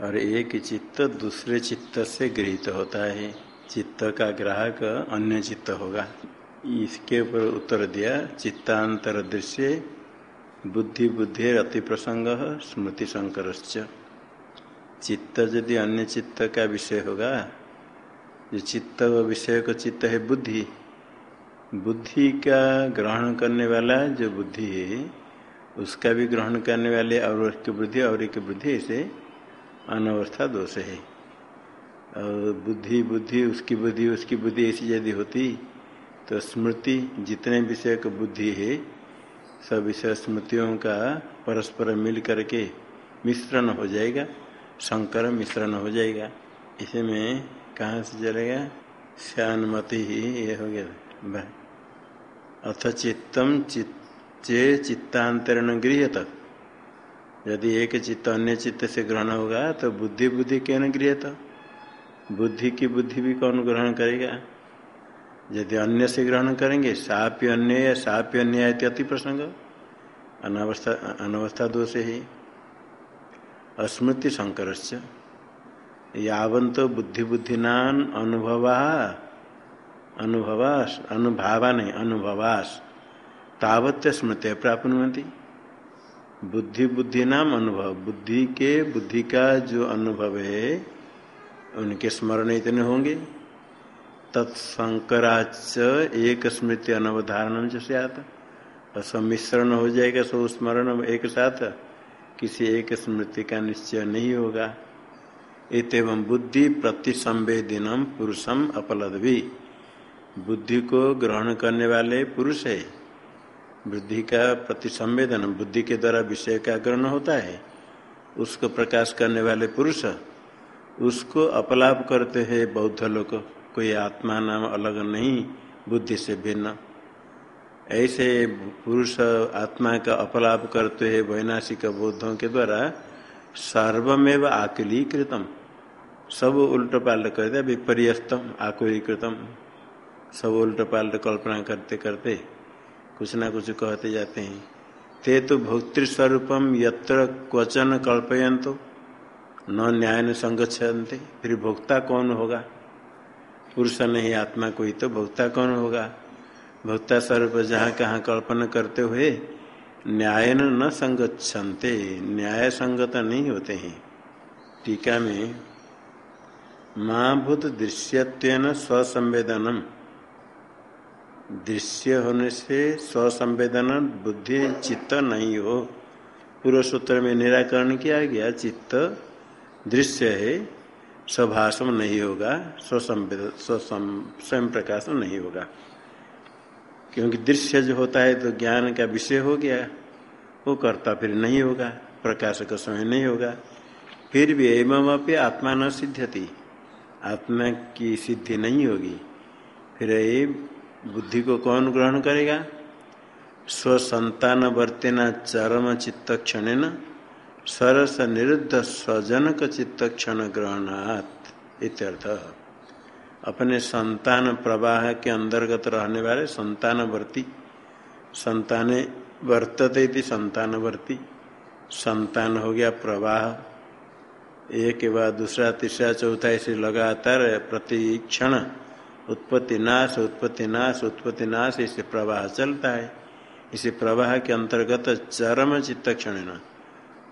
और एक चित्त दूसरे चित्त से गृहित होता है। चित्त का ग्राहक अन्य चित्त होगा। इसके ऊपर उत्तर दिया, चित्तांतर दृश्य बुद्धि बुद्धि अति प्रसंग स्मृति संकर चित्त यदि अन्य चित्त का विषय होगा, जो चित्त विषय का चित्त है बुद्धि। बुद्धि का ग्रहण करने वाला जो बुद्धि है, उसका भी ग्रहण करने वाले और की बुद्धि और एक बुद्धि ऐसे अनवस्था दोष है। और बुद्धि बुद्धि, उसकी बुद्धि उसकी बुद्धि ऐसी यदि होती तो स्मृति जितने विषय का बुद्धि है, सब विषय स्मृतियों का परस्पर मिल करके मिश्रण हो जाएगा शंकर मिश्रण हो जाएगा। इसे में कहाँ से चलेगा? श्यानमति ही ये हो गया। अथ चित्तम चित्ते चित्तांतरण गृहत यदि एक चित्त अन्य चित्त से ग्रहण होगा तो बुद्धि बुद्धि क्यों न गृहत बुद्धि की बुद्धि भी कौन ग्रहण करेगा? यदि अन्य से ग्रहण करेंगे साप्य अन्य साप्य अन्य अति प्रसंग। अनावस्था, अनवस्था दोष ही। अस्मृति शंकर यावंत बुद्धि बुद्धिनान अनुभवा अनुभवास अनुभावा नहीं, अनुभवास। तावत स्मृति प्राप्त बुद्धि बुद्धि नाम अनुभव। बुद्धि के, बुद्धि का जो अनुभव है, उनके स्मरण इतने होंगे। तत्संकराच एक स्मृति अनवधारण जो आता और सम्मिश्रण हो जाएगा सो स्मरण एक साथ। किसी एक स्मृति का निश्चय नहीं होगा। इतम बुद्धि प्रतिसंवेदिनम पुरुषम भी बुद्धि को ग्रहण करने वाले पुरुष है। बुद्धि का प्रति संवेदन, बुद्धि के द्वारा विषय का ग्रहण होता है। उसको प्रकाश करने वाले पुरुष, उसको अपलाप करते हैं बौद्ध लोग। कोई आत्मा नाम अलग नहीं, बुद्धि से भिन्न। ऐसे पुरुष आत्मा का अपलाप करते हैं वैनाशिक बौद्धों के द्वारा, सर्वमेव आकुलीकृतम। सब उल्ट पाल्ट करते विपर्यस्तम, आकुलीकृतम। सब उल्ट पाल्ट कल्पना करते करते कुछ ना कुछ कहते जाते हैं। ते तो भोक्तृस्वरूपम यत्र क्वचन कल्पयंतो न न्याय न संगछते फिर भोक्ता कौन होगा? पुरुष नहीं, आत्मा कोई तो भोक्ता कौन होगा? भोक्ता स्वरूप जहाँ कहाँ कल्पना करते हुए न्याय न संगछते न्याय संगत नहीं होते हैं। टीका में माँ भूत दृश्यत्व स्वसंवेदनम। दृश्य होने से स्वसंवेदन, बुद्धि, चित्त नहीं हो। पूर्व सूत्र में निराकरण किया गया, चित्त दृश्य है, स्वभाषम नहीं होगा, स्वसंवेद स्वयं प्रकाश नहीं होगा। क्योंकि दृश्य जो होता है तो ज्ञान का विषय हो गया, वो करता फिर नहीं होगा प्रकाश का समय नहीं होगा। फिर भी एवं अपनी आत्मा न सिद्धति आत्मा की सिद्धि नहीं होगी। फिर ये बुद्धि को कौन ग्रहण करेगा? स्वसंतान वर्तेना चरम चित्त क्षण सरस निरुद्ध स्वजनक चित्त क्षण ग्रहणात् इत्यर्थ। अपने संतान प्रवाह के अंतर्गत रहने वाले संतानवर्ती संताने वर्तते थी संतानवर्ती संतान हो गया प्रवाह। एक के बाद दूसरा, तीसरा, चौथा ऐसे लगातार प्रति क्षण उत्पत्ति नाश उत्पत्ति नाश उत्पत्ति नाश इसे प्रवाह चलता है। इसे प्रवाह के अंतर्गत चरम चित्त क्षण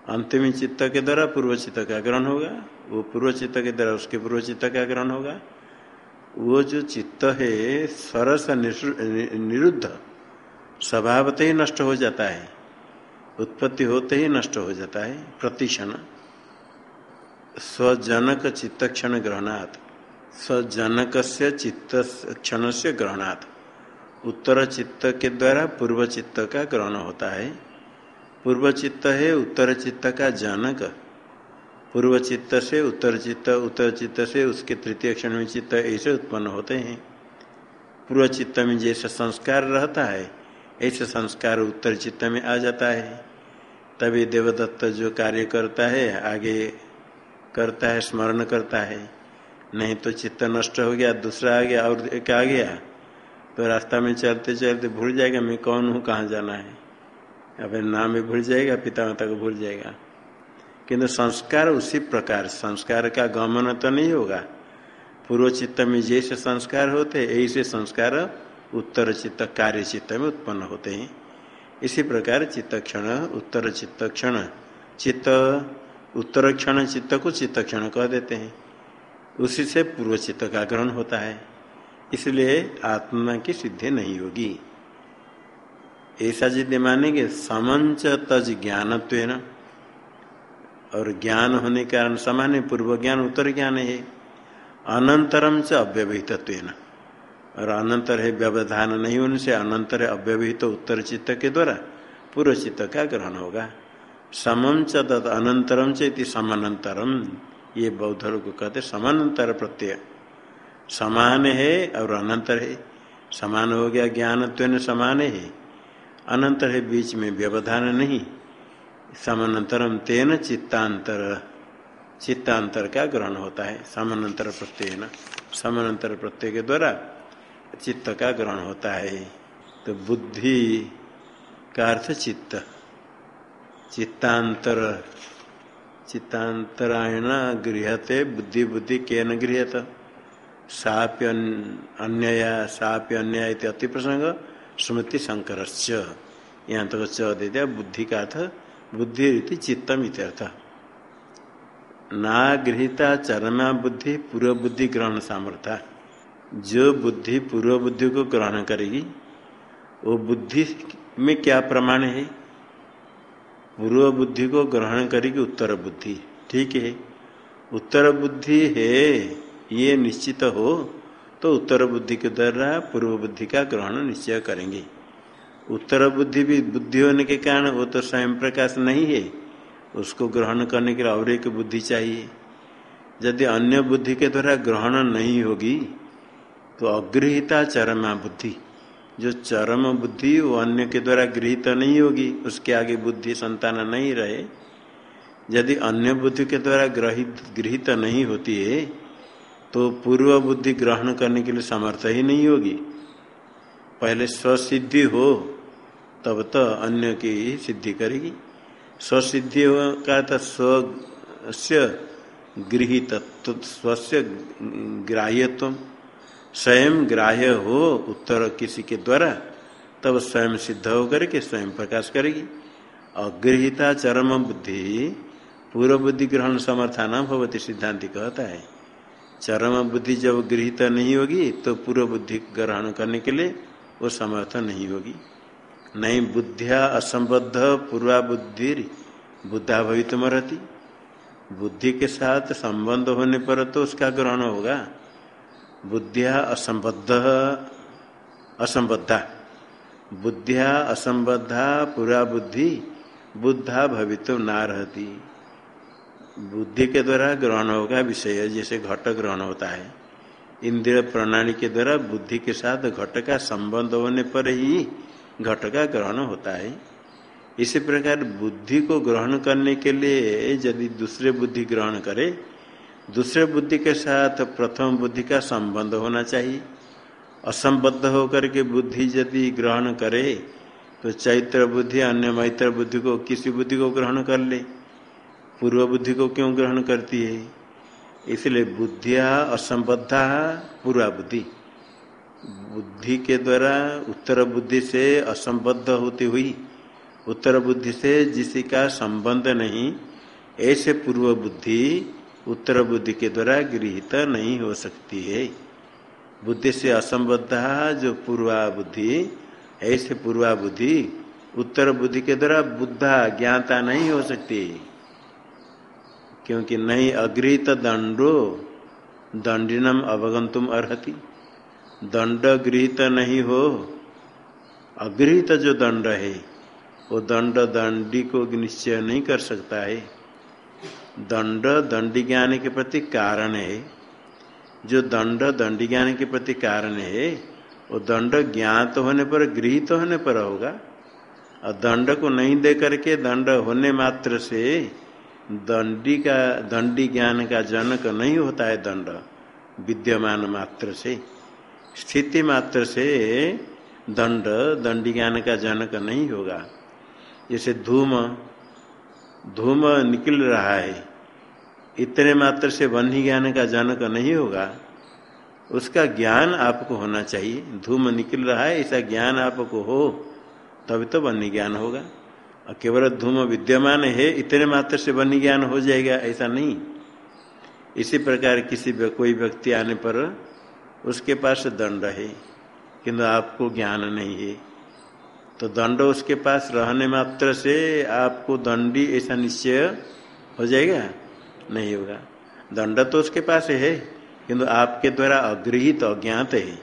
अंतिम चित्त के द्वारा पूर्व चित्त का ग्रहण होगा, वो पूर्व चित्त के द्वारा उसके पूर्व चित्त का ग्रहण होगा। वो जो चित्त है, सरस निरुद्ध, स्वभावते ही नष्ट हो जाता है। उत्पत्ति होते ही नष्ट हो जाता है, प्रतिक्षण। स्वजनक चित्त क्षण ग्रहणात्। स्वजनक से चित्त क्षण से ग्रहणात्। उत्तर चित्त के द्वारा पूर्व चित्त का ग्रहण होता है। पूर्व चित्त है, उत्तर चित्त का जनक। पूर्व चित्त से उत्तर चित्त उत्तर चित्त से उसके तृतीय क्षण में चित्त ऐसे उत्पन्न होते हैं। पूर्व चित्त में जैसे संस्कार रहता है, ऐसे संस्कार उत्तर चित्त में आ जाता है। तभी देवदत्त जो कार्य करता है, आगे करता है, स्मरण करता है। नहीं तो चित्त नष्ट हो गया, दूसरा आ गया और एक आ गया। तो रास्ता में चलते चलते भूल जाएगा, मैं कौन हूँ, कहाँ जाना है? अपने नाम भी भूल जाएगा पिता माता को भूल जाएगा। किंतु संस्कार उसी प्रकार, संस्कार का गमन तो नहीं होगा। पूर्व चित्त में जैसे संस्कार होते, ऐसे संस्कार उत्तर चित्त, कार्य चित्त में उत्पन्न होते हैं। इसी प्रकार चित्त क्षण, उत्तर चित्त क्षण। चित्त, उत्तर क्षण चित्त को चित्त क्षण कह देते हैं। उसी से पूर्व चित्त का ग्रहण होता है। इसलिए आत्मा की सिद्धि नहीं होगी। ऐसा यदि मानेंगे समंच तज ज्ञान और ज्ञान होने के कारण समान है पूर्व ज्ञान, उत्तर ज्ञान है। अनंतरम से अव्यवहित और अनंतर है व्यवधान नहीं होने से अनंतर है अव्यवहित उत्तर चित्त के द्वारा पूर्व चित्त का ग्रहण होगा। समम च तद अनंतरम चेति समानंतरम। ये बौद्ध लोग कहते समानंतर प्रत्यय। समान है और अनंतर है। समान हो गया ज्ञान समान है। अनंतर है, बीच में व्यवधान नहीं। समानंतरम तेन चित्तांतर। चित्तांतर का ग्रहण होता है। समानांतर प्रत्यय न। समानंतर प्रत्यय के द्वारा चित्त का ग्रहण होता है। तो बुद्धि का अर्थ चित्त। चित्तांतर। चित्तांतरायण गृहते बुद्धि बुद्धि के न गृहत साप्य अन्यया साप्य अन्य अति प्रसंग स्मृति शंकर यहाँ तक दे दिया बुद्धि का अर्थ, बुद्धि चित्तम इत्यर्थ ना गृहिता चरमा बुद्धि, पूर्व बुद्धि ग्रहण सामर्थ्य। जो बुद्धि पूर्व बुद्धि को ग्रहण करेगी, वो बुद्धि में क्या प्रमाण है? पूर्व बुद्धि को ग्रहण करेगी उत्तर बुद्धि। ठीक है? उत्तर बुद्धि है, ये निश्चित हो तो उत्तर बुद्धि के द्वारा पूर्व बुद्धि का ग्रहण निश्चय करेंगे। उत्तर बुद्धि भी बुद्धि होने के कारण वो तो स्वयं प्रकाश नहीं है। उसको ग्रहण करने के लिए और एक बुद्धि चाहिए। यदि अन्य बुद्धि के द्वारा ग्रहण नहीं होगी तो अगृहिता चरमा बुद्धि। जो चरम बुद्धि वो अन्य के द्वारा गृहित नहीं होगी, उसके आगे बुद्धि संतान नहीं रहे। यदि अन्य बुद्धि के द्वारा ग्रहित, गृहित नहीं होती है तो पूर्व बुद्धि ग्रहण करने के लिए समर्थ ही नहीं होगी। पहले स्वसिद्धि हो, तब तो अन्य की सिद्धि करेगी। स्वसिद्धि का तो स्व गृहित स्वस्य ग्राह्यत्व। स्वयं ग्राह्य हो उत्तर किसी के द्वारा, तब स्वयं सिद्ध होकर के स्वयं प्रकाश करेगी। अगृहिता चरम बुद्धि, पूर्व बुद्धि ग्रहण समर्था न भवती सिद्धांति कहता है। चरम बुद्धि जब गृहित नहीं होगी तो पूर्व बुद्धि ग्रहण करने के लिए वो समर्थ नहीं होगी। नहीं बुद्धिया असंबद्ध पूर्वा बुद्धि बुद्धा भवित रहती बुद्धि के साथ संबंध होने पर तो उसका ग्रहण होगा। बुद्धिया असंबद्ध, असंबद्धा। बुद्धिया असंबद्धा, पूरा बुद्धि, बुद्धा भवित ना रहती। बुद्धि के द्वारा ग्रहण होगा विषय, जैसे घट ग्रहण होता है। इंद्रिय प्रणाली के द्वारा बुद्धि के साथ घट का संबंध होने पर ही घट का ग्रहण होता है। इसी प्रकार बुद्धि को ग्रहण करने के लिए यदि दूसरे बुद्धि ग्रहण करे दूसरे बुद्धि के साथ प्रथम बुद्धि का संबंध होना चाहिए। असंबद्ध होकर के बुद्धि यदि ग्रहण करे तो चैत्र बुद्धि, अन्य मैत्र बुद्धि को किसी बुद्धि को ग्रहण कर ले। पूर्व बुद्धि को क्यों ग्रहण करती है? इसलिए बुद्धिया असंबद्धा पूर्वा बुद्धि। बुद्धि के द्वारा उत्तर बुद्धि से असंबद्ध होती हुई, उत्तर बुद्धि से जिसी का संबंध नहीं, ऐसे पूर्व बुद्धि उत्तर बुद्धि के द्वारा गृहित नहीं हो सकती है। बुद्धि से असंबद्ध जो पूर्वा बुद्धि, ऐसे पूर्वा बुद्धि, उत्तर बुद्धि के द्वारा बुद्धा ज्ञाता नहीं हो सकती। क्योंकि नहीं अग्रहित दंडो, दंडिनम अवगंतुम अर्ति दंड गृहित नहीं हो, अगृहित जो दंड है, वो दंड दंडी को निश्चय नहीं कर सकता है। दंड दंडी ज्ञान के प्रति कारण है। जो दंड दंडी ज्ञान के प्रति कारण है, वो दंड ज्ञात होने पर, गृहित होने पर होगा। और दंड को नहीं दे करके दंड होने मात्र से दंडी का दंडी ज्ञान का जनक नहीं होता है दंड। विद्यमान मात्र से, स्थिति मात्र से दंड दंडी ज्ञान का जनक नहीं होगा। जैसे धूम धूम निकल रहा है इतने मात्र से बन्ही ज्ञान का जनक नहीं होगा। उसका ज्ञान आपको होना चाहिए। धूम निकल रहा है, ऐसा ज्ञान आपको हो, तभी तो बन्ही ज्ञान होगा। और केवल धूम विद्यमान है, इतने मात्र से बन्ही ज्ञान हो जाएगा, ऐसा नहीं। इसी प्रकार किसी कोई व्यक्ति आने पर उसके पास दंड है, किंतु आपको ज्ञान नहीं है। तो दंड उसके पास रहने मात्र से आपको दंडी ऐसा निश्चय हो जाएगा। नहीं होगा। दंड तो उसके पास है, किंतु आपके द्वारा अगृहित अज्ञात है।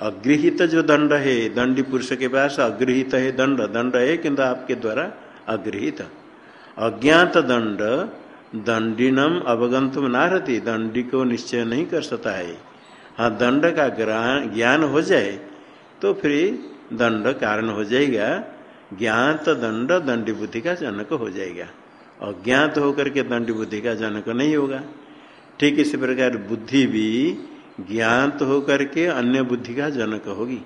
अगृहित जो दंड है, दंडी पुरुष के पास अगृहित है दंड दंड है, किंतु आपके द्वारा अगृहित अज्ञात दंड, दंडिनम अवगंतुम नारती दंडी को निश्चय नहीं कर सकता है। हाँ दंड का ज्ञान हो जाए तो फिर दंड कारण हो जाएगा। ज्ञात दंड, दंडी बुद्धि का जनक हो जाएगा। अज्ञात होकर के दंड बुद्धि का जनक नहीं होगा। ठीक इसी प्रकार बुद्धि भी ज्ञात होकर के अन्य बुद्धि का जनक होगी।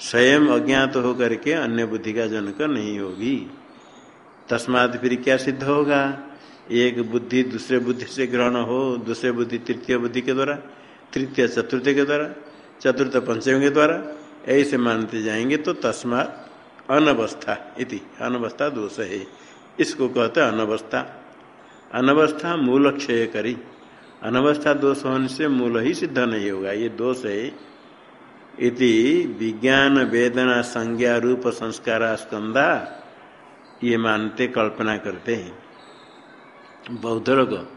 स्वयं अज्ञात होकर के अन्य बुद्धि का जनक नहीं होगी। तस्मात फिर क्या सिद्ध होगा? एक बुद्धि दूसरे बुद्धि से ग्रहण हो, दूसरे बुद्धि तृतीय बुद्धि के द्वारा, तृतीय चतुर्थ के द्वारा, चतुर्थ पंचम के द्वारा, ऐसे मानते जाएँगे तो तस्मात अनवस्था इति, अनवस्था दोष है। इसको कहते हैं अनवस्था। अनवस्था मूल क्षय करी। अनवस्था दोष होने से मूल ही सिद्ध नहीं होगा। ये दोष है। इति विज्ञान, वेदना, संज्ञा, रूप, संस्कार स्कंदा ये मानते, कल्पना करते हैं। बौद्ध लोग,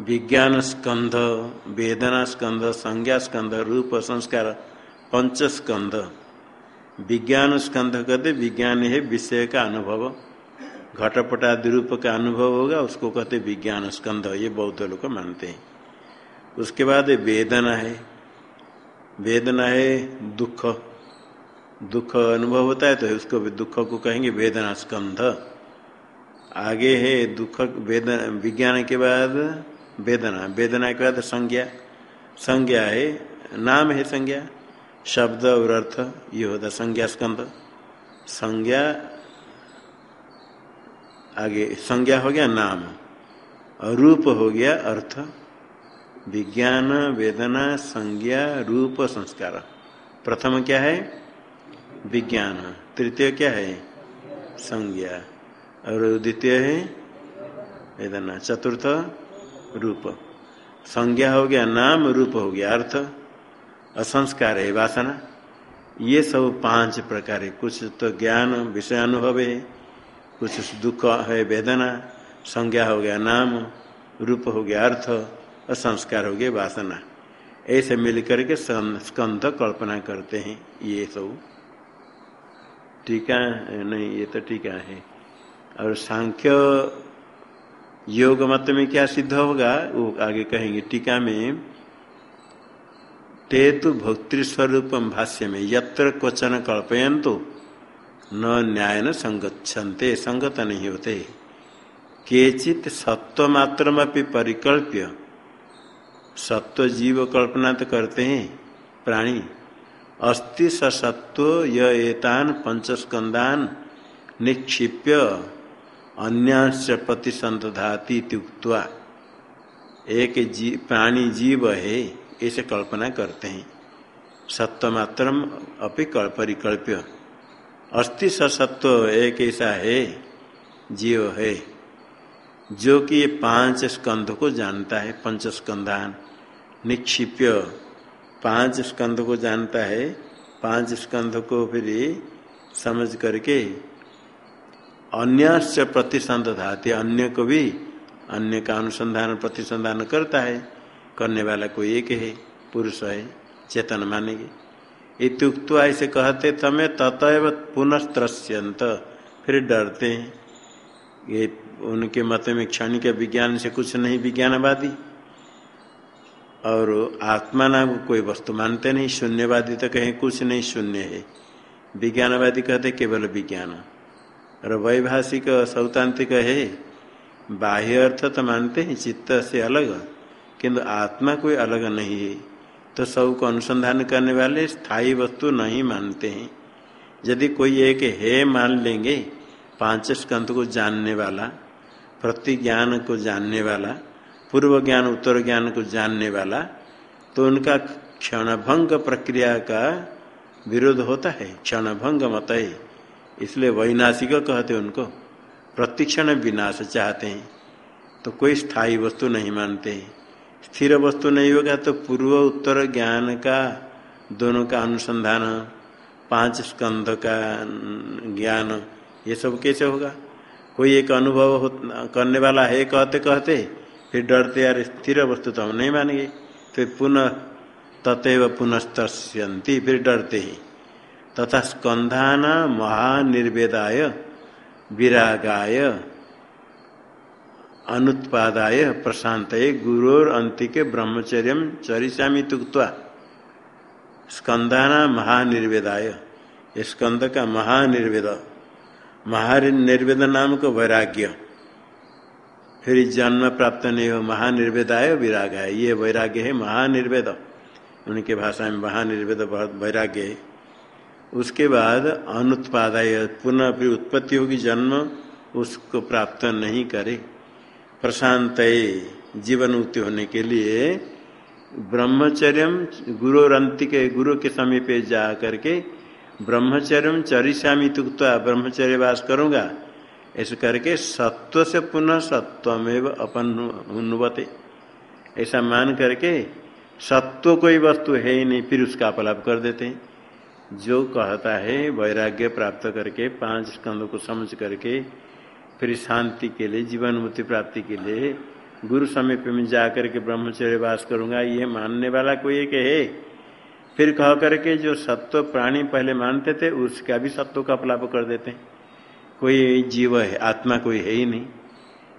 विज्ञान स्कंध, वेदना स्कंध, संज्ञा स्कंध, रूप, संस्कार पंच स्कंध विज्ञान स्कंध कहते, विज्ञान है विषय का अनुभव। घटपट रूप का अनुभव होगा, उसको कहते विज्ञान स्कंध, ये बौद्ध लोग मानते हैं। उसके बाद वेदना है। वेदना है दुख। दुख अनुभव होता है तो उसको दुख को कहेंगे वेदना स्कंध। आगे है दुख, वेदना, विज्ञान के बाद वेदना। वेदना के बाद संज्ञा। संज्ञा है, नाम है संज्ञा। शब्द और अर्थ, ये होता संज्ञा स्कंध। संज्ञा आगे संज्ञा हो गया नाम और रूप हो गया अर्थ, विज्ञान, वेदना, संज्ञा, रूप, संस्कार। प्रथम क्या है? विज्ञान। तृतीय क्या है? संज्ञा। और द्वितीय है? वेदना। चतुर्थ, रूप। संज्ञा हो गया नाम, रूप हो गया अर्थ, असंस्कार है वासना। ये सब पाँच प्रकार है। कुछ तो ज्ञान, विषय अनुभव है। कुछ दुख है, वेदना, संज्ञा हो गया नाम, रूप हो गया अर्थ और संस्कार हो गया वासना। ऐसे मिलकर के स्कंध कल्पना करते हैं ये सब। टीका, नहीं, ये तो टीका है। और सांख्य योग मत में क्या सिद्ध होगा? वो आगे कहेंगे, टीका में ते तो भाष्य में, यत्र क्वचन कल्पयन तो न न्याय न संगछन्ते संगत नहीं होते। केचित सत्व मात्र परिकल्प्य। सत्व जीव कल्पना तो करते हैं प्राणी। अस्ति सत्व येतान पंचस्कंदान निक्षिप्य अन्यांश प्रतिसंधाती उक्त्वा एक जी, प्राणी जीव है ऐसे कल्पना करते हैं। सत्व मात्र अपनी परिकल्प्य। अस्थि सत्व एक ऐसा है, जीव है, जो कि ये पाँच स्कंध को जानता है, पंच स्कंधान, निक्षिप्य। पाँच स्कंध को जानता है, पाँच स्कंध को फिर समझ करके अन्य से प्रतिसंधाते, अन्य को भी, अन्य का अनुसंधान, प्रतिसंधान करता है। करने वाला कोई एक है, पुरुष है, चेतन मानेगी। इतुक्त ऐसे कहते, तमें ततव पुनस्त्रस्यंत फिर डरते हैं। ये उनके मत में क्षण के विज्ञान से कुछ नहीं विज्ञानवादी। और आत्मा नाम कोई वस्तु मानते नहीं, शून्यवादी तो कहें कुछ नहीं शून्य है। विज्ञानवादी कहते, केवल विज्ञान। और वैभाषिक सौतांतिक है। बाह्य अर्थ तो मानते हैं, चित्त से अलग, किंतु आत्मा कोई अलग नहीं है। तो सबको अनुसंधान करने वाले स्थायी वस्तु नहीं मानते हैं। यदि कोई एक है मान लेंगे, पाँच स्कंध को जानने वाला प्रति ज्ञान को जानने वाला, पूर्व ज्ञान, उत्तर ज्ञान को जानने वाला तो उनका क्षणभंग प्रक्रिया का विरोध होता है। क्षणभंग मत है। इसलिए वैनाशिक कहते उनको, प्रतिक्षण विनाश चाहते हैं। तो कोई स्थायी वस्तु नहीं मानते स्थिर वस्तु नहीं होगा तो पूर्व उत्तर ज्ञान का दोनों का अनुसंधान पांच स्कंध का ज्ञान ये सब कैसे होगा कोई एक अनुभव करने वाला है कहते कहते फिर डरते यार स्थिर वस्तु तो हम नहीं मानेंगे फिर पुनः ततव पुनस्तंती फिर डरते ही तथा स्कंधान महानिर्वेदाय विरागाय अनुत्पादाय प्रशांत गुरोर अंतिके ब्रह्मचर्य चरिष्यामी तुक्वा स्कंदाना महानिर्वेदाय स्कंद का महानिर्वेद। महानिर्वेद नाम को वैराग्य। फिर जन्म प्राप्त नहीं हो, महानिर्वेदाय विराग है ये वैराग्य है महानिर्वेद। उनके भाषा में महानिर्वेद बहुत वैराग्य है। उसके बाद अनुत्पादाय, पुनः फिर उत्पत्ति होगी, जन्म उसको प्राप्त नहीं करे। प्रशांत जीवन मुक्ति होने के लिए। ब्रह्मचर्य गुरु रंति के गुरु के समीप जा करके ब्रह्मचर्य चरिष्यामी तुक्ता ब्रह्मचर्य वास करूँगा। ऐसे करके सत्व से पुनः सत्वमेव अपन ऐसा मान करके सत्व कोई वस्तु है ही नहीं, फिर उसका अपलाप कर देते। हैं जो कहता है वैराग्य प्राप्त करके पाँच स्कंदों को समझ करके फिर शांति के लिए, जीवन मुक्ति प्राप्ति के लिए गुरु समीप में जाकर के ब्रह्मचर्य वास करूँगा। ये मानने वाला कोई एक है। फिर कह करके जो सत्व प्राणी पहले मानते थे, उसका भी सत्व का अपलाप कर देते हैं। कोई जीव है, आत्मा कोई है ही नहीं।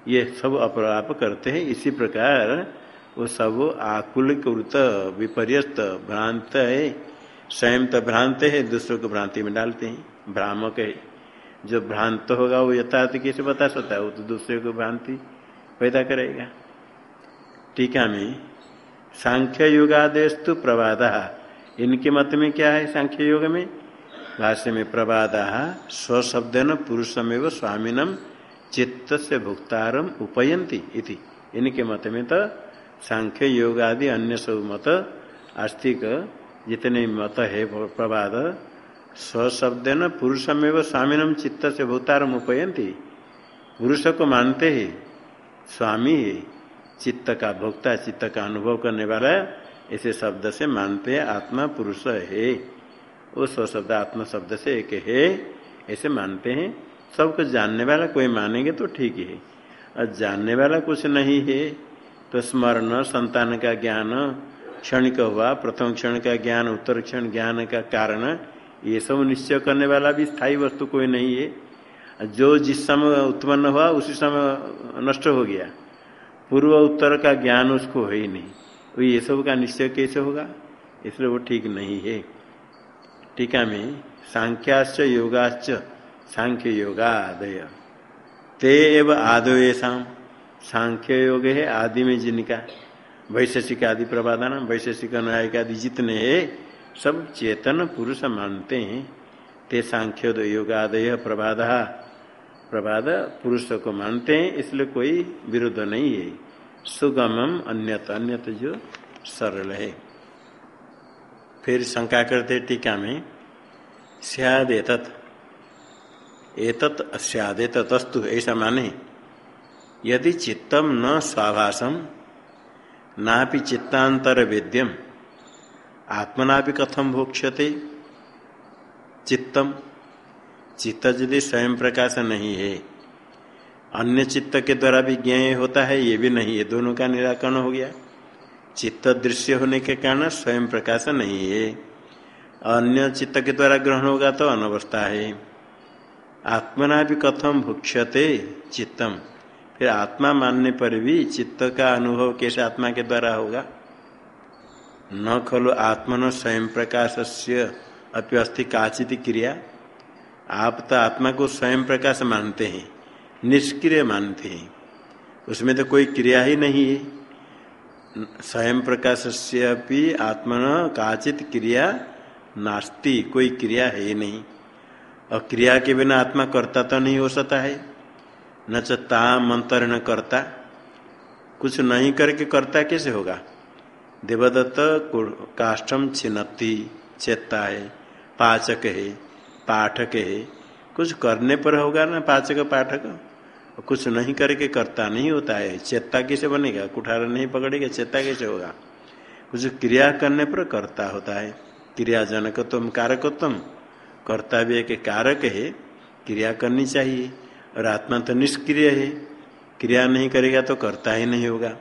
ये सब अपलाप करते हैं। इसी प्रकार वो सब आकुल कुत विपर्यस्त, भ्रांत है। स्वयं तो भ्रांत है, दूसरों को भ्रांति में डालते हैं। भ्रामक है। जो भ्रांत होगा वो यथार्थ कैसे बता सकता है? वो तो दूसरे को भ्रांति पैदा करेगा। टीका में सांख्य युगादेस्तु प्रवादा। इनके मत में क्या है सांख्य योग में? भाष्य में प्रवादा स्वशब्द न पुरुषमेव स्वामीनम चित्त से भुक्तारम उपयंती इति। इनके मत में तो सांख्य योग आदि अन्य सब मत, आस्तिक जितने मत है प्रवाद स्वशब्द न पुरुषमेव स्वामीनम चित्त से भूतारम उपयंती पुरुष को मानते ही, स्वामी है, चित्त का भोक्ता, चित्त का अनुभव करने वाला ऐसे शब्द से मानते हैं, आत्मा पुरुष है। वो स्वशब्द आत्मा शब्द से एक है ऐसे मानते हैं। सबको जानने वाला कोई मानेंगे तो ठीक है। और जानने वाला कुछ नहीं है तो स्मरण, संतान का ज्ञान, क्षणिक हुआ, प्रथम क्षण का ज्ञान, उत्तर क्षण ज्ञान का कारण ये सब निश्चय करने वाला भी स्थायी वस्तु कोई नहीं है। जो जिस समय उत्पन्न हुआ, उसी समय नष्ट हो गया। पूर्व उत्तर का ज्ञान उसको है ही नहीं। तो ये सब का निश्चय कैसे होगा? इसलिए वो ठीक नहीं है। टीका में सांख्याश्च योगाश्च सांख्य योगादय। ते एव आदो ये सांख्य योग है आदि में जिनका। वैशेषिक आदि प्रवादान वैशेषिक न्यायिक आदि जितने है सब चेतन पुरुष मानते हैं। ते सांख्य योगादय प्रभादा प्रभाद पुरुष को मानते हैं, इसलिए कोई विरुद्ध नहीं है। सुगमम अन्यत अन्यत जो सरल है। फिर शंका करते टीका में, सियाद एतत। एतत ऐसा माने। यदि चित्तम न स्वाभासम नापि चित्तांतर वेद्यम आत्मना भी कथम भोक्ष्यते। चित्तम। चित्त यदि स्वयं प्रकाश नहीं है। अन्य चित्त के द्वारा भी ज्ञ होता है, ये भी नहीं है। दोनों का निराकरण हो गया। चित्त दृश्य होने के कारण स्वयं प्रकाश नहीं है। अन्य चित्त के द्वारा ग्रहण होगा तो अनवस्था है। आत्मना भी कथम भुक्षते चित्तम। फिर आत्मा मानने पर भी चित्त का अनुभव कैसे आत्मा के द्वारा होगा? न खलो आत्मनो स्वयं प्रकाश से अप्यस्थि काचित क्रिया। आप तो आत्मा को स्वयं प्रकाश मानते हैं, निष्क्रिय मानते हैं। उसमें तो कोई क्रिया ही नहीं है। स्वयं प्रकाश से भी आत्मन काचित क्रिया नास्ति, कोई क्रिया है नहीं। और क्रिया के बिना आत्मा करता तो नहीं हो सकता है। न चता मंत्रण करता। कुछ नहीं करके करता कैसे होगा? देवदत्त काष्ठम छिन्नती चेता है पाचक है, पाठक है। कुछ करने पर होगा ना पाचक पाठक? कुछ नहीं करके करता नहीं होता है। चेता कैसे बनेगा? कुठार नहीं पकड़ेगा चेता कैसे होगा? कुछ क्रिया करने पर करता होता है। क्रियाजनकत्व, कारकत्व। कर्ता भी एक कारक है, क्रिया करनी चाहिए। और आत्मा तो निष्क्रिय है। क्रिया नहीं करेगा तो करता ही नहीं होगा।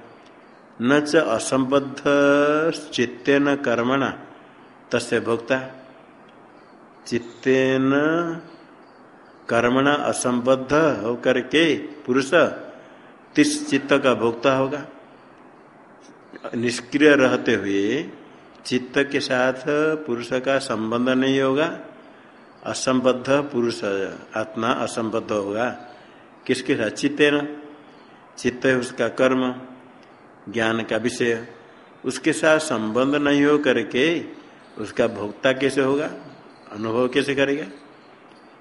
न च असंबद्ध चित्तेन कर्मणा, तस्य भोक्ता। चित्तेन कर्मणा असंबद्ध होकर के पुरुष तिस चित्त का भोक्ता होगा। निष्क्रिय रहते हुए चित्त के साथ पुरुष का संबंध नहीं होगा। असंबद्ध पुरुष, आत्मा असंबद्ध होगा। किसके साथ? चित्ते न चित्त है उसका कर्म। ज्ञान का विषय, उसके साथ संबंध नहीं हो करके उसका भोक्ता कैसे होगा, अनुभव कैसे करेगा?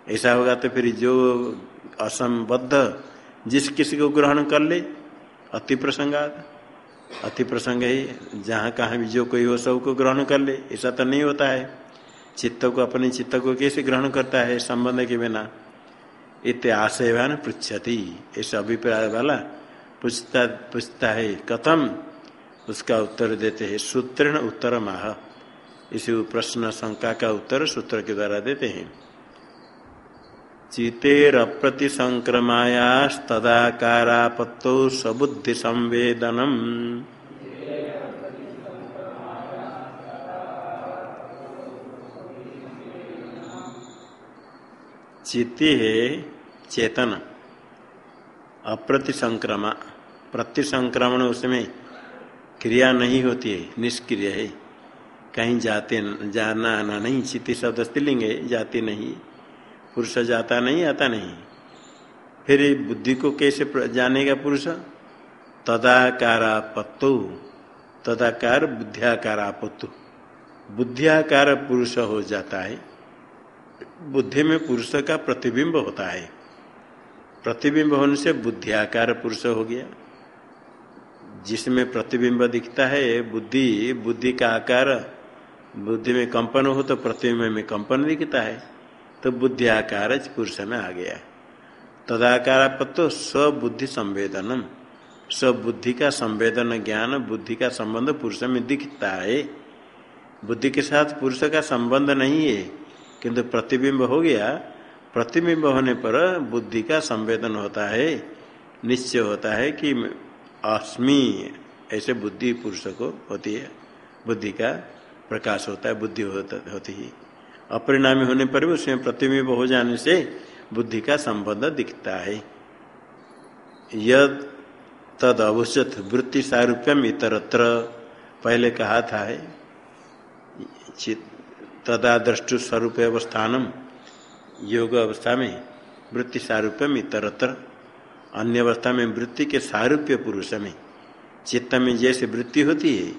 ऐसा होगा तो फिर जो असंबद्ध, जिस किसी को ग्रहण कर ले, अति प्रसंगात, अति प्रसंग ही, जहाँ कहाँ भी जो कोई हो सबको ग्रहण कर ले, ऐसा तो नहीं होता है। चित्त को, अपने चित्त को कैसे ग्रहण करता है संबंध के बिना? इत आशयवान पृछती ऐसा अभिप्राय वाला पूछता पूछता है, कथम? उसका उत्तर देते हैं सूत्र उत्तर माह इसी प्रश्न शंका का उत्तर सूत्र के द्वारा देते हैं। चितेर अप्रति संक्रमायास्तदाकारापत्तो सबुद्धि संवेदनम चित्ती है चेतन। अप्रति संक्रमा प्रति संक्रमण उसमें क्रिया नहीं होती है, निष्क्रिय है। कहीं जाते जाना आना नहीं, चित्ती शब्द स्त्रीलिंग है, जाते नहीं। पुरुष जाता नहीं, आता नहीं। फिर बुद्धि को कैसे जानेगा पुरुष? तदाकारापत्तो। तदाकार बुद्धियाकारापत्तु। बुद्धियाकार पुरुष हो जाता है। बुद्धि में पुरुष का प्रतिबिंब होता है। प्रतिबिंब होने से बुद्धियाकार पुरुष हो गया। जिसमें प्रतिबिंब दिखता है बुद्धि बुद्धि का आकार, बुद्धि में कंपन हो तो प्रतिबिंब में कंपन दिखता है। तो बुद्धि आकार पुरुष में आ गया तदाकार पत्तो स्वबुद्धि संवेदनम। स्वबुद्धि का संवेदन ज्ञान, बुद्धि का संबंध पुरुष में दिखता है। बुद्धि के साथ पुरुष का संबंध नहीं है, किंतु प्रतिबिंब हो गया। प्रतिबिंब होने पर बुद्धि का संवेदन होता है। निश्चय होता है कि अस्मि ऐसे बुद्धि पुरुष को होती है। बुद्धि का प्रकाश होता है, बुद्धि होती है। अपरिणामी होने पर भी उसमें प्रतिबिंब हो जाने से बुद्धि का संबंध दिखता है। यद तद अवश्यत वृत्ति सारूप्यम इतरत्र, पहले कहा था है तदा द्रष्टु स्वरूप अवस्थानम, योग अवस्था में वृत्ति सारूप्यम इतरत्र। अन्य अवस्था में वृत्ति के सारूप्य पुरुष में। चित्त में जैसे वृत्ति होती है,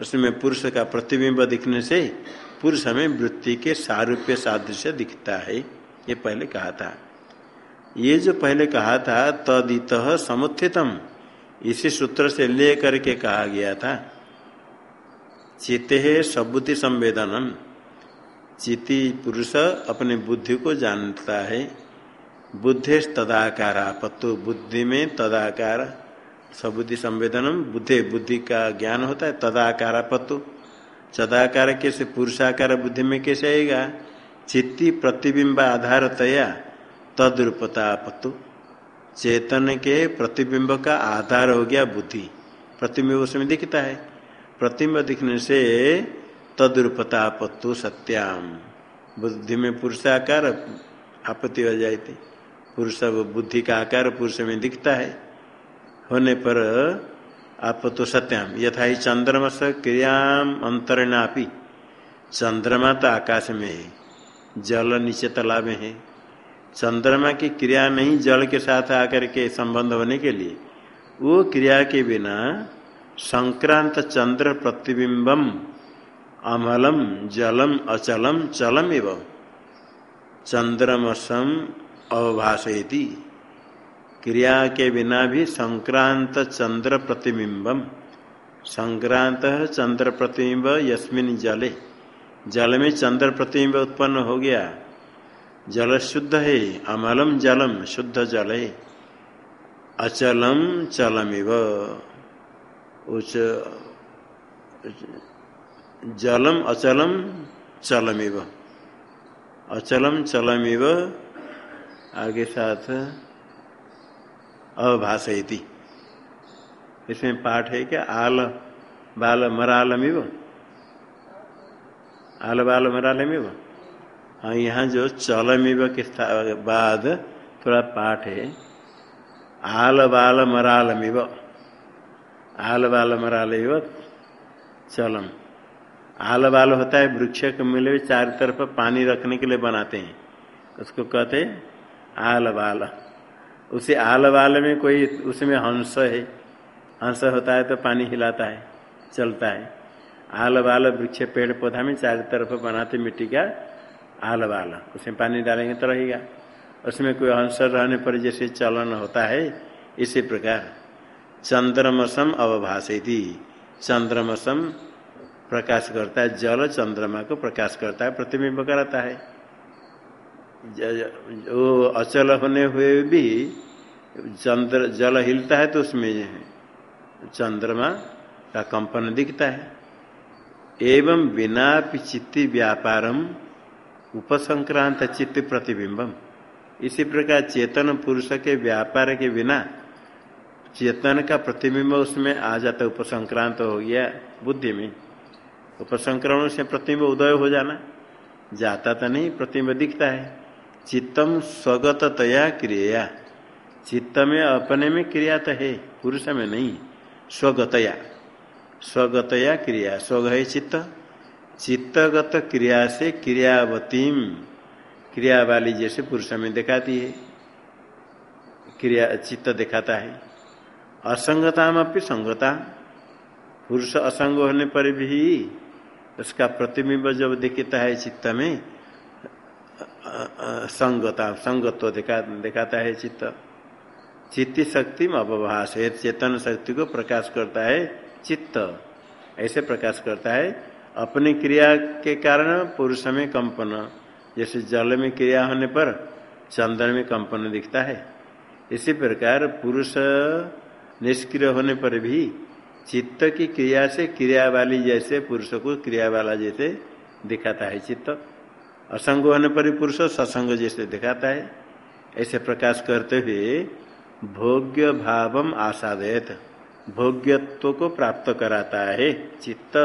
उसमें पुरुष का प्रतिबिंब दिखने से पुरुष में वृत्ति के सारूप्य सादृश्य दिखता है, ये पहले कहा था। ये जो पहले कहा था, तदित समुत्थितम, इसी सूत्र से ले करके कहा गया था। चित्ते है सबुद्धि संवेदनम। चिति पुरुष अपने बुद्धि को जानता है। बुद्धि तदाकार, पत्तु बुद्धि में तदाकार, सबुद्धि संवेदनम, बुद्धे बुद्धि का ज्ञान होता है, तदाकार, पत्तु। तदाकार कैसे, पुरुषाकार बुद्धि में कैसे आएगा? चित्ती प्रतिबिंब आधारतया तद्रूपता, पत्तु। चेतन के प्रतिबिंब का आधार हो गया बुद्धि। प्रतिबिंब उसमें दिखता है। प्रतिबिंब दिखने से तद्रूपता, पत्तु, सत्याम। बुद्धि में पुरुषाकार, आपत्ति हो जाए पुरुष बुद्धि का आकार पुरुष में दिखता है। होने पर आप तो सत्याम यथा ही चंद्रमा से क्रियाम अंतरणापी। चंद्रमा तो आकाश में है, जल नीचे तालाब में है। चंद्रमा की क्रिया नहीं जल के साथ आकर के संबंध होने के लिए, वो क्रिया के बिना संक्रांत चंद्र प्रतिबिंबम, अमलम, जलम, अचलम, चलम एवं चंद्रमसम अवभाषयती क्रिया के बिना भी संक्रांत चंद्र प्रतिबिंबम। संक्रांत चंद्र प्रतिबिंब यस्मिन जले। जल में चंद्र प्रतिबिंब उत्पन्न हो गया। जल शुद्ध है, अमलम जलम शुद्ध जल। है अचलम चलमिव। उच, जलम अचलम चलमिव। अचलम चलमिव आगे साथ अभाषयती इसमें पाठ है क्या? आल, बाल मरालमिव आल, बाल मरालमिव हाँ यहाँ जो चलमिव के बाद थोड़ा पाठ है। आल, बाल मरालमिव आल, बाल, मराल चलम। आल, बाल होता है वृक्ष के मिले चार तरफ़ पानी रखने के लिए बनाते हैं। उसको कहते हैं आल बाल उसे आल बाल में कोई, उसमें हंस है। हंस होता है तो पानी हिलाता है, चलता है। आल बाल वृक्ष पेड़ पौधा में चार तरफ़ बनाते मिट्टी का आल बाल उसमें पानी डालेंगे तो रहेगा। उसमें कोई हंस रहने पर जैसे चलन होता है, इसी प्रकार। चंद्रमसम अवभाषी चंद्रमसम प्रकाश करता है, जल चंद्रमा को प्रकाश करता है, प्रतिबिंब कराता है। वो अचल होने हुए भी चंद्र, जल हिलता है तो उसमें चंद्रमा का कंपन दिखता है। एवं बिना चित्ती व्यापारम, उपसंक्रांत चित्त प्रतिबिंबम। इसी प्रकार चेतन पुरुष के व्यापार के बिना चेतन का प्रतिबिंब उसमें आ जाता है। उपसंक्रांत हो गया बुद्धि में। उपसंक्रमण से प्रतिबिंब उदय हो जाना। जाता तो नहीं, प्रतिबिंब दिखता है। चित्तम स्वगतया क्रिया चित्त में अपने में क्रिया तो है, पुरुष में नहीं, स्वगतया। स्वगतया क्रिया स्वग है चित्त। चित्तगत क्रिया से क्रियावतीम। क्रिया वाली जैसे पुरुष में दिखाती है, क्रिया चित्त दिखाता है। असंगता में संगता। पुरुष असंग होने पर भी उसका प्रतिबिंब जब दिखता है चित्त में संगता संगत्व दिखा, दिखाता है चित्त। चित्त शक्ति में अवभाष है। चेतन शक्ति को प्रकाश करता है चित्त। ऐसे प्रकाश करता है अपनी क्रिया के कारण पुरुष में कंपन। जैसे जल में क्रिया होने पर चंद्र में कंपन दिखता है। इसी प्रकार पुरुष निष्क्रिय होने पर भी चित्त की क्रिया से क्रिया वाली जैसे पुरुष को क्रिया वाला जैसे दिखाता है चित्त। असंग होने पर भी पुरुष सत्संग जैसे दिखाता है। ऐसे प्रकाश करते हुए भोग्य भावम आसादयत, भोग्यत्व को प्राप्त कराता है। चित्त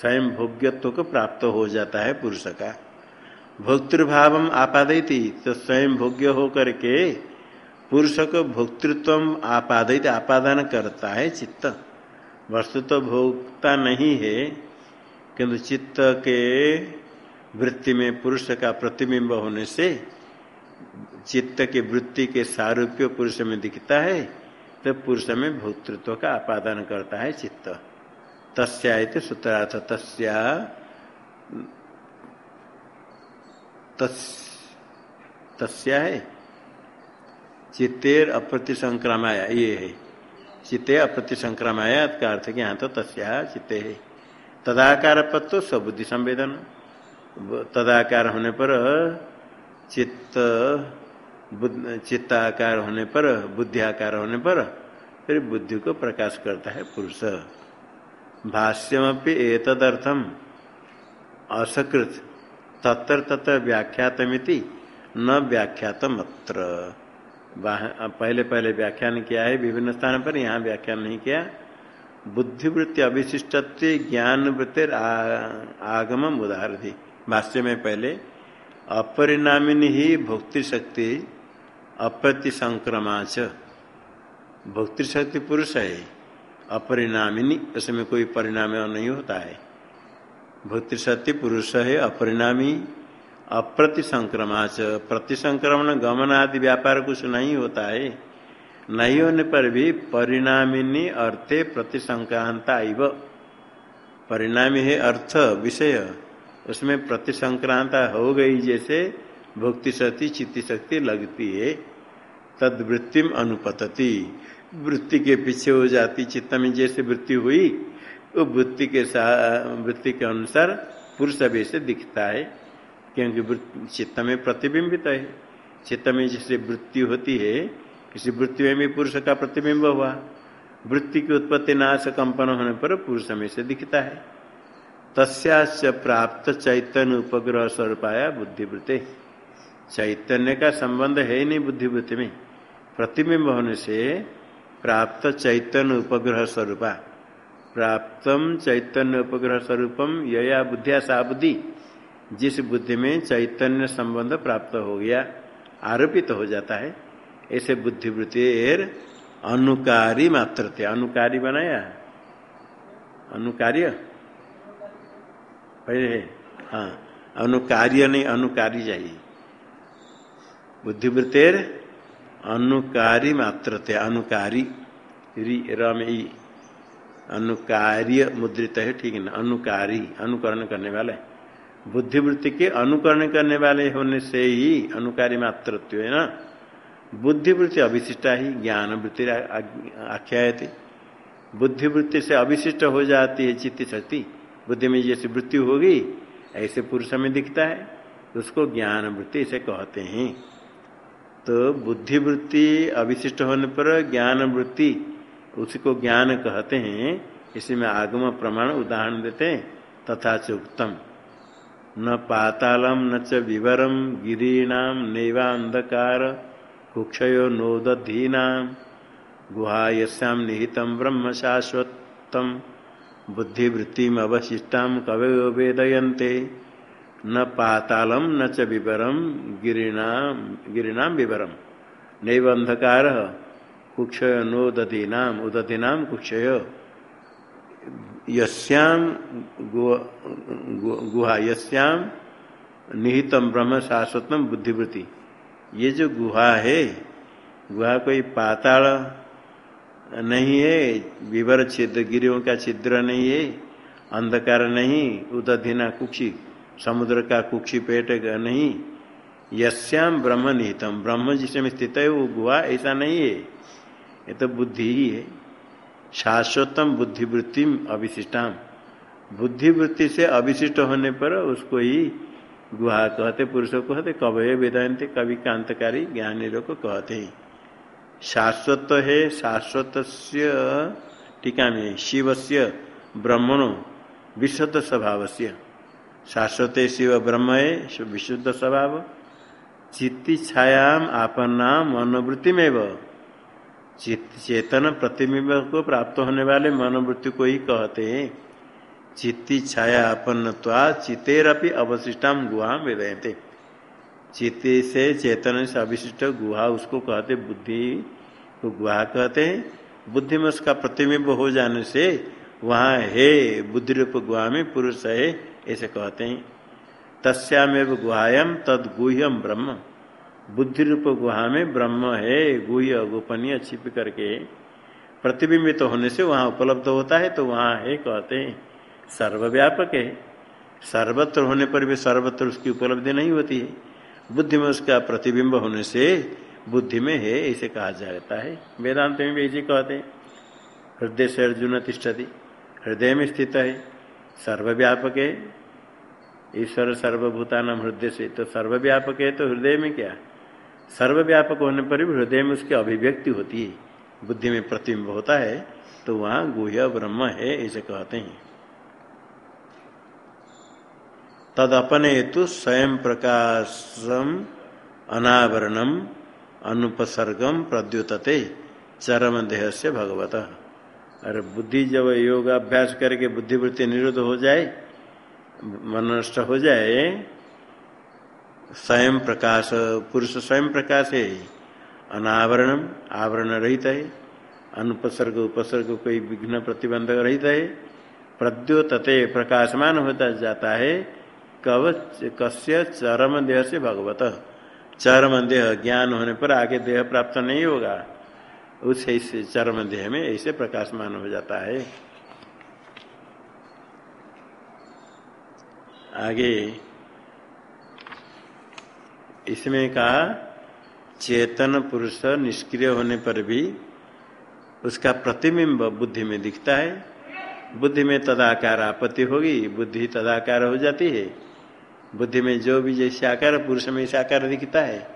स्वयं भोग्यत्व को प्राप्त हो जाता है पुरुष का। भोक्तृभाव आपादयती तो स्वयं भोग्य हो करके पुरुष को भोक्तृत्व आपादित आपादन करता है चित्त। वस्तु तो भोक्ता नहीं है, किंतु चित्त के वृत्ति में पुरुष का प्रतिबिंब होने से चित्त के वृत्ति के सारूप्य पुरुष में दिखता है तो पुरुष में भोक्तृत्व का आपादन करता है चित्त। तस्या सूत्रार्थ, तस्या तस्या है। चित्तेर अप्रति संक्रमाया ये है। चित्ते अप्रति संक्रमाया का अर्थ यहाँ तो तस्या, चित्ते है। तदाकार पत्तो सबुद्धि संवेदन। तदाकार होने पर चित्त चित्ताकार होने पर बुद्धि आकार होने पर, फिर बुद्धि को प्रकाश करता है पुरुष। भाष्यमपि एतदर्थम असकृत। तत्र तत्र व्याख्यातमिति, न व्याख्यातम अत्र पहले पहले व्याख्यान किया है, विभिन्न स्थान पर यहाँ व्याख्यान नहीं किया। बुद्धिवृत्ति अविशिष्ट ज्ञान वृत्ति आगम उदाहरण भाष्य में पहले, अपरिणामिन ही भोक्ति शक्ति अप्रति संक्रमाच भोक्ति शक्ति पुरुष है, अपरिणामिनी उसमें कोई परिणाम नहीं होता है। भोक्ति शक्ति पुरुष है, अपरिणामी अप्रति संक्रमाच प्रति संक्रमण गमन आदि व्यापार कुछ नहीं होता है। नहीं होने पर भी परिणामिनी अर्थे प्रति संक्रांता इव। परिणामी है अर्थ, विषय। उसमें प्रति संक्रांता हो गई जैसे भक्ति शक्ति, चित्ती शक्ति लगती है, तद वृत्तिम अनुपतति। वृत्ति के पीछे हो जाती चित्त में जैसे वृत्ति हुई वो वृत्ति के वृत्ति के अनुसार पुरुष भी से दिखता है, क्योंकि चित्त में प्रतिबिंबित है। चित्त में जैसे वृत्ति होती है, किसी वृत्ति में भी पुरुष का प्रतिबिंब हुआ। वृत्ति की उत्पत्ति नाश कंपन होने पर पुरुष में से दिखता है। तस्याच प्राप्त चैतन्य उपग्रह स्वरूपाया बुद्धिवृत्ति। चैतन्य का संबंध है नहीं बुद्धिवृत्ति में। प्रतिबिंब होने से प्राप्त चैतन्य उपग्रह स्वरूपा। प्राप्त चैतन्य उपग्रह स्वरूपम यया बुद्धिया सा बुद्धि जिस बुद्धि में चैतन्य संबंध प्राप्त हो गया, आरोपित तो हो जाता है, ऐसे बुद्धिवृत्ति अनुकारी मात्र थे अनुकारी बनाया? अनुकार्य? पहले हाँ। अनुकार्य नहीं, अनुकारी चाहिए बुद्धिवृत्तेर अनुकारी मात्र थे अनुकारी रम अनुकार्य मुद्रित है, ठीक है ना? अनुकारी, अनुकरण करने वाले। बुद्धिवृत्ति के अनुकरण करने वाले होने से ही अनुकारी मात्र है ना? बुद्धिवृत्ति अविशिष्टा ही, ज्ञान वृत्ति आख्या बुद्धिवृत्ति से अविशिष्ट हो जाती है चित्त शक्ति। बुद्धि में जैसे वृत्ति होगी, ऐसे पुरुष में दिखता है। उसको ज्ञान वृत्ति से कहते हैं। तो बुद्धि वृत्ति अविशिष्ट होने पर ज्ञान वृत्ति, उसको ज्ञान कहते हैं। इसमें आगम प्रमाण उदाहरण देते हैं। तथा च उत्तम। न पातालम, न च विवरम, गिरीणाम नैवांधकार कुक्षयो नोदधीनाम गुहा यश्याम निहितम ब्रह्म शाश्वतम बुद्धिवृत्तिम अवशिष्टा कवयो वेदयन्ते। न पातालम न च विवरम गिरीणाम गिरीणाम विवरम नैव अंधकार, कुक्षय नो दधीनाम उदधीनाम कुक्षय। यस्याम गुहा यस्याम निहितम ब्रह्म शाश्वतम बुद्धिवृत्ति। ये जो गुहा है, गुहा कोई पाताल नहीं है, विवर छिद्र, गिरियों का छिद्र नहीं है, अंधकार नहीं, उदधीना कुक्षी, समुद्र का कुक्षी पेट नहीं। यश्याम ब्रह्म निहितम ब्रह्म जिसमें स्थित है, वो गुहा, ऐसा नहीं है। ये तो बुद्धि ही है। शाश्वतम बुद्धिवृत्ति अविशिष्टाम। बुद्धिवृत्ति से अविशिष्ट होने पर उसको ही गुहा कहते, पुरुषों को कहते, कवय वेदांत कवि कांतकारी ज्ञानी लोग कहते हैं। शाश्वत है शाश्वत टीका में शिव से ब्रह्मणो, विशुद्ध स्वभाव से शाश्वत शिव ब्रह्म है, विशुद्ध स्वभाव। चित्ती छायाम आपन्नाम मनोवृत्ति में चेतन प्रतिबिंब को प्राप्त होने वाले मनोवृत्ति को ही कहते हैं। चित्ती छाया आपन्न चितेरपि अवशिष्टाम गुहा वेदयते चित्ती से चेतन से अविशिष्ट गुहा उसको कहते बुद्धि, को गुहा कहते हैं। बुद्धि में उसका प्रतिबिंब हो जाने से वहाँ हे बुद्धि रूप गुहा में पुरुष है, ऐसे कहते हैं। तस्यामेव गुहायम तद गुह्यम ब्रह्म। बुद्धि रूप गुहा में ब्रह्म है, गुह्य गोपनीय छिप करके। प्रतिबिंबित तो होने से वहाँ उपलब्ध होता है तो वहाँ है कहते हैं, सर्वव्यापक है। सर्वत्र होने पर भी सर्वत्र उसकी उपलब्धि नहीं होती है। बुद्धि में उसका प्रतिबिंब होने से बुद्धि में है ऐसे कहा जाता है। वेदांत में भी ऐसे कहते हैं। हृदय से अर्जुन तिष्ठती, हृदय में स्थित है, सर्वव्यापक है। ईश्वर सर्वभूता नाम हृदय से तो सर्वव्यापक है तो हृदय में क्या? सर्वव्यापक होने पर भी हृदय में उसकी अभिव्यक्ति होती है। बुद्धि में प्रतिबिंब होता है तो वहाँ गुह्य ब्रह्म है ऐसे कहते हैं। तद अपने हेतु स्वयं प्रकाशम अनावरणम अनुपसर्गम प्रद्युतते चरम देह से भगवत। अरे बुद्धि जब योग अभ्यास करके बुद्धिवृत्ति निरुद्ध हो जाए मन नष्ट हो जाए, स्वयं प्रकाश, पुरुष स्वयं प्रकाश है, अनावरण, आवरण रहित है, अनुपसर्ग, उपसर्ग कोई विघ्न प्रतिबंधक रहित है, प्रद्योतते, प्रकाशमान होता जाता है कव कस्य चरम देह से भगवत। चरम देह ज्ञान होने पर आगे देह प्राप्त नहीं होगा। उस ऐसे चरम देह में ऐसे प्रकाशमान हो जाता है। आगे इसमें कहा, चेतन पुरुष निष्क्रिय होने पर भी उसका प्रतिबिंब बुद्धि में दिखता है। बुद्धि में तदाकार आपत्ति होगी, बुद्धि तदाकार हो जाती है। बुद्धि में जो भी जैसे आकार पुरुष में इसे आकार दिखता है।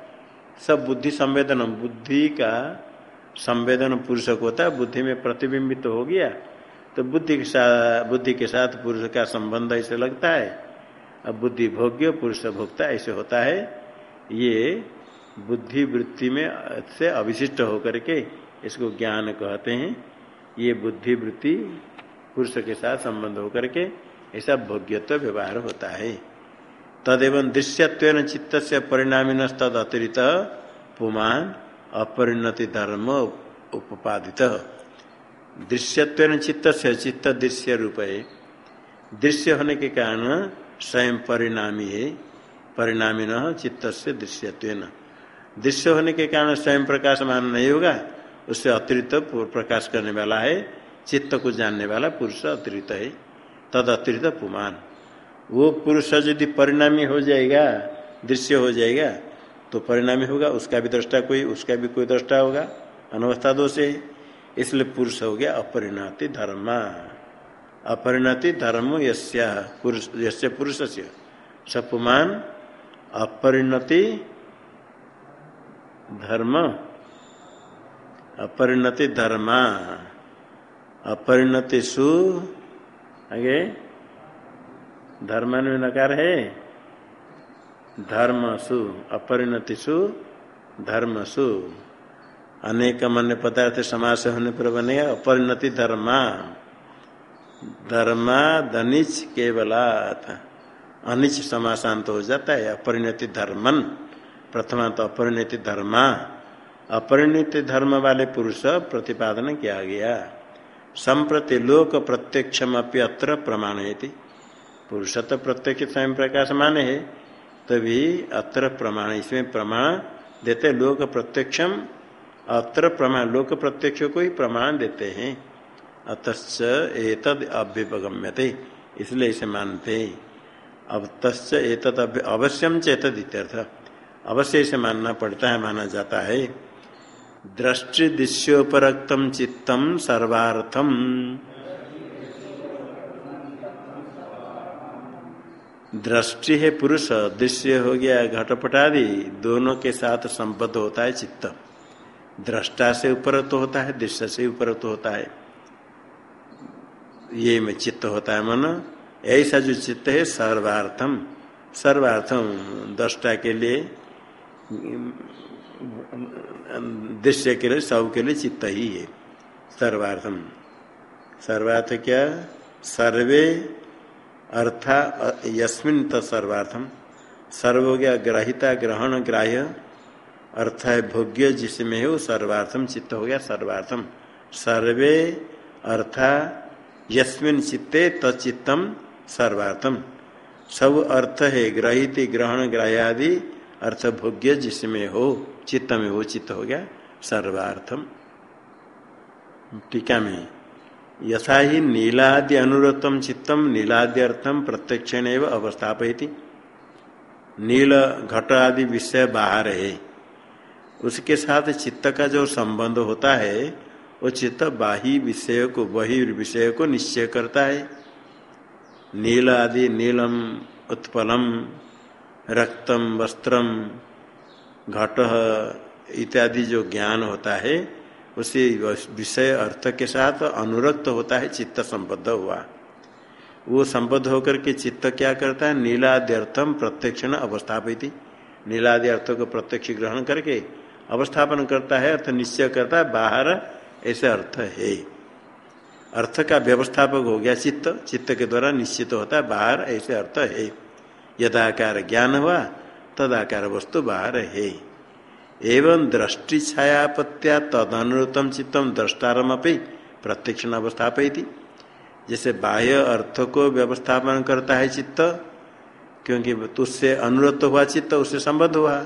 सब बुद्धि संवेदन, बुद्धि का संवेदन पुरुष को होता है। बुद्धि में प्रतिबिंबित तो हो गया। तो बुद्धि के साथ, बुद्धि के साथ पुरुष का संबंध ऐसे लगता है। अब बुद्धि भोग्य, पुरुष भोक्ता ऐसे होता है। ये बुद्धि वृत्ति में से अविशिष्ट होकर के इसको ज्ञान कहते हैं। ये बुद्धि वृत्ति पुरुष के साथ संबंध होकर के ऐसा भोग्यत्व व्यवहार होता है। तदेव दृश्यत्व चित्त से परिणामी पुमान अपरिणति धर्म उपादित दृश्यत्व चित्त से चित्त दृश्य रूप दृश्य होने के कारण स्वयं परिणामी है परिणामी न चित्त से दृश्यत्व दृश्य होने के कारण स्वयं प्रकाश मान नहीं होगा उससे अतिरिक्त प्रकाश करने वाला है चित्त को जानने वाला पुरुष अतिरिक्त है तद अतिरिक्त पुमान। वो पुरुष यदि परिणामी हो जाएगा, दृश्य हो जाएगा तो परिणामी होगा, उसका भी दृष्टा कोई, उसका भी कोई दृष्टा होगा, अनवस्था दोष है। इसलिए पुरुष हो गया अपरिणति धर्म। अपरिणति धर्म यस्य, पुरुष यस्य पुरुष से सपुमान अपरिणति धर्म। अपरिणति धर्मा। अपरिणति सु, आगे। धर्म में नकार है? धर्म सु, अपरिणति सु, धर्म सु। अनेक मन पदार्थ समास होने पर बनेगा अपरिणति धर्मा। धर्मा धनिच केवलात। अनिच समासांत हो जाता है, अपरिणति धर्मन। प्रथमा तो अपरिणति धर्मा। अपरिणित धर्म वाले पुरुष प्रतिपादन किया गया। संप्रति लोक प्रत्यक्षम अत्र प्रमाण पुरुष तो प्रत्यक्ष स्वयं प्रकाश माने है, तभी अत्र प्रमाण, इसमें प्रमाण देते लोक प्रत्यक्षम, अत्र प्रमाण, लोक प्रत्यक्ष को ही प्रमाण देते हैं। अतच एतद अभ्युपगम्यते, इसलिए इसे मानते अब तस् एतद अवश्यम चेतद अवश्य इसे मानना पड़ता है, माना जाता है। दृष्टि दृश्योपरक्तम चित्तम सर्वार्थम। दृष्टि है पुरुष, दृश्य हो गया घटपट आदि दोनों के साथ संबद्ध होता है चित्त। दृष्टा से ऊपर तो होता है, दृश्य से ऊपर तो होता है। ये में चित्त होता है मन। ऐसा जो चित्त है, सर्वार्थम। सर्वार्थम, दृष्टा के लिए, दृश्य के लिए, सब के लिए चित्त ही है। सर्वार्थम। सर्वार्थ क्या? सर्वे अर्था यस्मिन तत्सर्वार्थम सर्व हो गया ग्रहिता, ग्रहण, ग्राह्य। अर्थ है भोग्य, जिसमें है सर्वार्थम, चित्त हो गया सर्वार्थम। सर्वे अर्था, यस्मिन चित्ते तचित्तम सर्वार्थम। सब अर्थ है ग्रहित, ग्रहण ग्राह्य आदि अर्थ भोग्य, जिसमें हो, चित्त में हो, चित्त हो गया सर्वार्थम। टीका में यथा ही नीलादि अनुरतम चित्तम नीलादि अर्थम प्रत्यक्षण अवस्थापयती। नील घट आदि विषय बाहर है। उसके साथ चित्त का जो संबंध होता है, वो चित्त बाही विषय को वही विषय को निश्चय करता है। नील आदि नीलम, उत्पलम, रक्तम, वस्त्रम, घट इत्यादि जो ज्ञान होता है उसी विषय अर्थ के साथ अनुरक्त होता है, चित्त संबद्ध हुआ। वो संबद्ध होकर के चित्त क्या करता है? नीलादि अर्थम प्रत्यक्षण अवस्थापित। नीलादि अर्थ को प्रत्यक्ष ग्रहण करके अवस्थापन करता है अर्थ निश्चय करता है, बाहर ऐसे अर्थ है। अर्थ का व्यवस्थापक हो गया चित्त। चित्त के द्वारा निश्चित तो होता है, बाहर ऐसे अर्थ है। यदाकार ज्ञान हुआ, तदाकार वस्तु बाहर है। एवं दृष्टि छायापत्या तदनुतम चित्तम द्रष्टारम अपनी प्रत्यक्ष अवस्थापयती जैसे बाह्य अर्थ को व्यवस्थापन करता है चित्त, क्योंकि तुझसे अनुरत हुआ चित्त, उससे संबद्ध हुआ।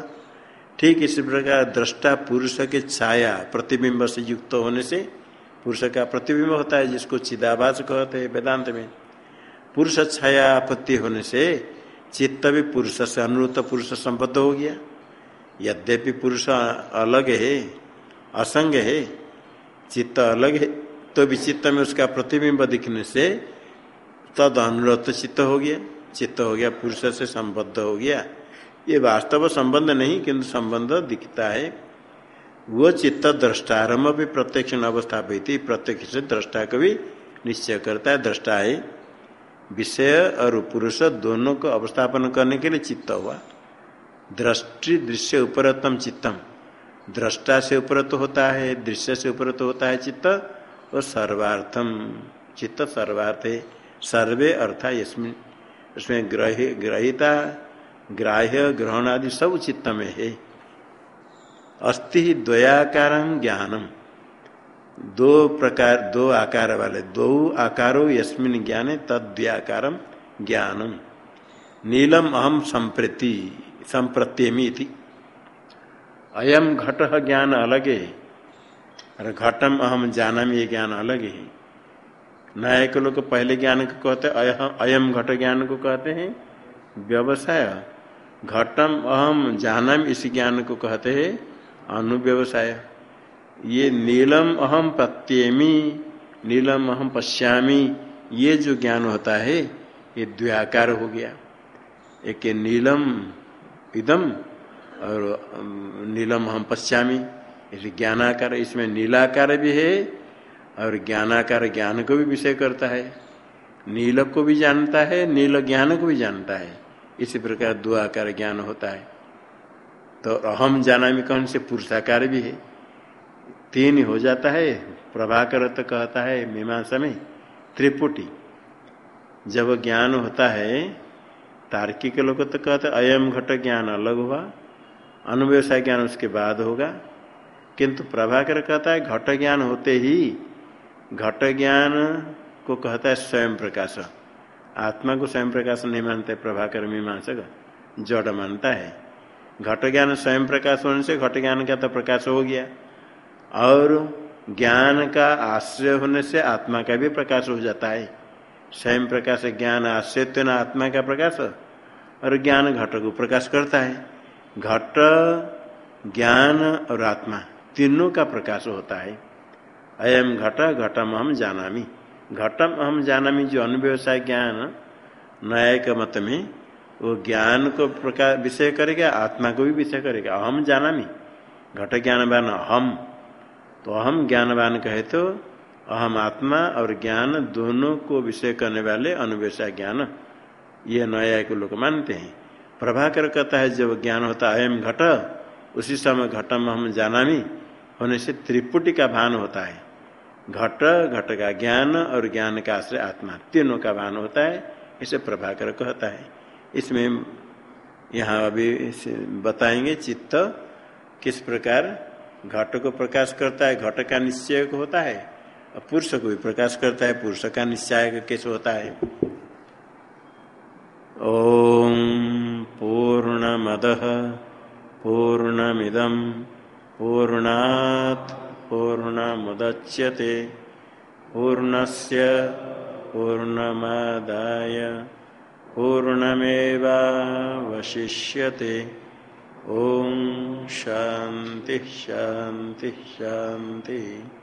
ठीक इसी प्रकार दृष्टा पुरुष के छाया प्रतिबिंब से युक्त होने से पुरुष का प्रतिबिंब होता है, जिसको चिदाभास कहते हैं वेदांत में। पुरुष छाया आपत्ति होने से चित्त भी पुरुष से अनुरूत, पुरुष संबद्ध हो गया। यद्यपि पुरुष अलग है, असंग है, चित्त अलग है तो भी चित्त में उसका प्रतिबिंब दिखने से तद अनुरत चित्त हो गया, चित्त हो गया, पुरुष से संबद्ध हो गया। ये वास्तव संबंध नहीं, किंतु संबंध दिखता है। वो चित्त द्रष्टारम भी प्रत्यक्ष अवस्थापित, प्रत्यक्ष से दृष्टा को भी निश्चय करता है, दृष्टा है। विषय और पुरुष दोनों को अवस्थापन करने के लिए चित्त हुआ। दृष्टि दृश्य उपरतम चित्तम। दृष्टा से उपरत होता है, दृश्य से उपरत होता है चित्त, और सर्वार्थम, चित्त सर्वार्थ। है सर्वे अर्था इसमें इसमें ग्रह, ग्रहिता, ग्राह्य ग्रहण आदि सब चित्त में है। अस्थि द्वयाकार ज्ञानम। दो प्रकार, दो आकार वाले, दो आकारो यस्मिन ज्ञाने, तद्व्याकार ज्ञानम। नीलम अहम संप्रति। संप्रत्यमी अयम घट ज्ञान अलग है और घटम अहम जानम ये ज्ञान अलग। है नायक लोग पहले ज्ञान को कहते अयम घट ज्ञान को कहते हैं। व्यवसाय, घटम अहम जानम इस ज्ञान को कहते हैं, अनुव्यवसाय। ये नीलम अहम प्रत्येमी नीलम अहम पश्यामी, ये जो ज्ञान होता है, ये द्व्याकार हो गया। एक नीलम इदम, और नीलम हम पश्चामी इसे ज्ञानाकार, इसमें नीलाकार भी है, और ज्ञानाकार ज्ञान को भी विषय करता है। नील को भी जानता है, नील ज्ञान को भी जानता है। इसी प्रकार दो आकार ज्ञान होता है। तो अहम जाना में कौन से पुरुषाकार भी है। तीन हो जाता है, प्रभाकर तो कहता है, मीमांसा में त्रिपुटी। जब ज्ञान होता है तार्किक लोग तो कहते अयम घट ज्ञान अलग हुआ। अनुव्यवसाय ज्ञान उसके बाद होगा। किंतु प्रभाकर कहता है, घट ज्ञान होते ही घट ज्ञान को कहता है स्वयं प्रकाश। आत्मा को स्वयं प्रकाश नहीं मानते, प्रभाकर मीमांसक जड़ मानता है। घट ज्ञान स्वयं प्रकाश होने से घट ज्ञान का तो प्रकाश हो गया। और ज्ञान का आश्रय होने से आत्मा का भी प्रकाश हो जाता है। स्वयं प्रकाश ज्ञान आश्रय तो न आत्मा का प्रकाश और ज्ञान घट को प्रकाश करता है। घट, ज्ञान और आत्मा तीनों का प्रकाश होता है। अयम घट, घटम हम जानामी। घटम हम जानामी जो अनुव्यवसाय ज्ञान न्याय मत में, वो ज्ञान को प्रकाश विषय करेगा, आत्मा को भी विषय करेगा। अहम जानामी। घट ज्ञानवान अहम। तो अहम ज्ञानवान कहे तो अहम आत्मा और ज्ञान दोनों को विषय करने वाले अनुवेशा ज्ञान। ये नया को लोग मानते हैं। प्रभाकर कहता है, जब ज्ञान होता है अयम घट, उसी समय घटम हम जानामी, होने से त्रिपुटी का भान होता है। घट घट का ज्ञान और ज्ञान का आश्रय आत्मा, तीनों का भान होता है, इसे प्रभाकर कहता है। इसमें यहाँ अभी बताएँगे चित्त किस प्रकार घट को प्रकाश करता है, घट का निश्चय होता है पुरुष को भी प्रकाश करता है, पुरुष का निश्चय कैसे होता है। ओम पूर्ण मद पूर्णमिदम पूर्णात् पूर्णमुदच्यते, पूर्णस्य पूर्णमादाय, पूर्णमेवावशिष्यते। ॐ शान्तिः शान्तिः शान्तिः।